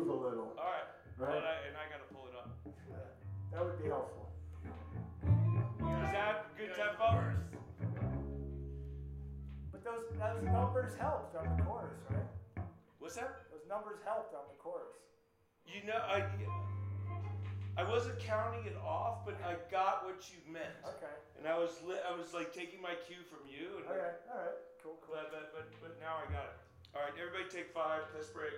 But Right. I, and I gotta pull it up. That would be helpful. Is that good tempo? But those, those numbers helped on the chorus, right? What's that? Those numbers helped on the chorus. You know, I, I wasn't counting it off, but I got what you meant. Okay. And I was, li- I was like taking my cue from you. And Okay. All right. Cool. Cool. But, but, but, now I got it. All right, everybody take five, piss break.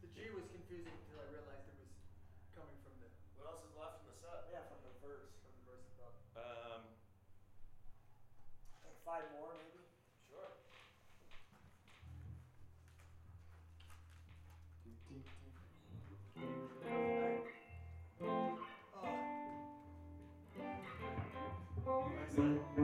The G was confusing until I realized it was coming from the. What else is left in the set? Yeah, from the verse. From the verse above. Um, like five more, maybe? Sure. Oh. Nice.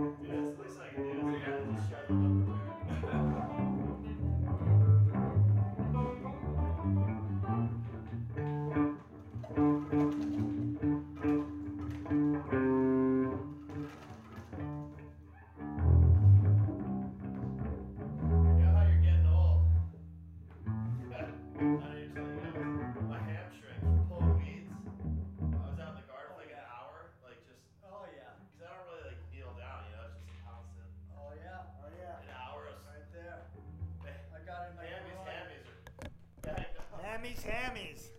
Emmys, hammies.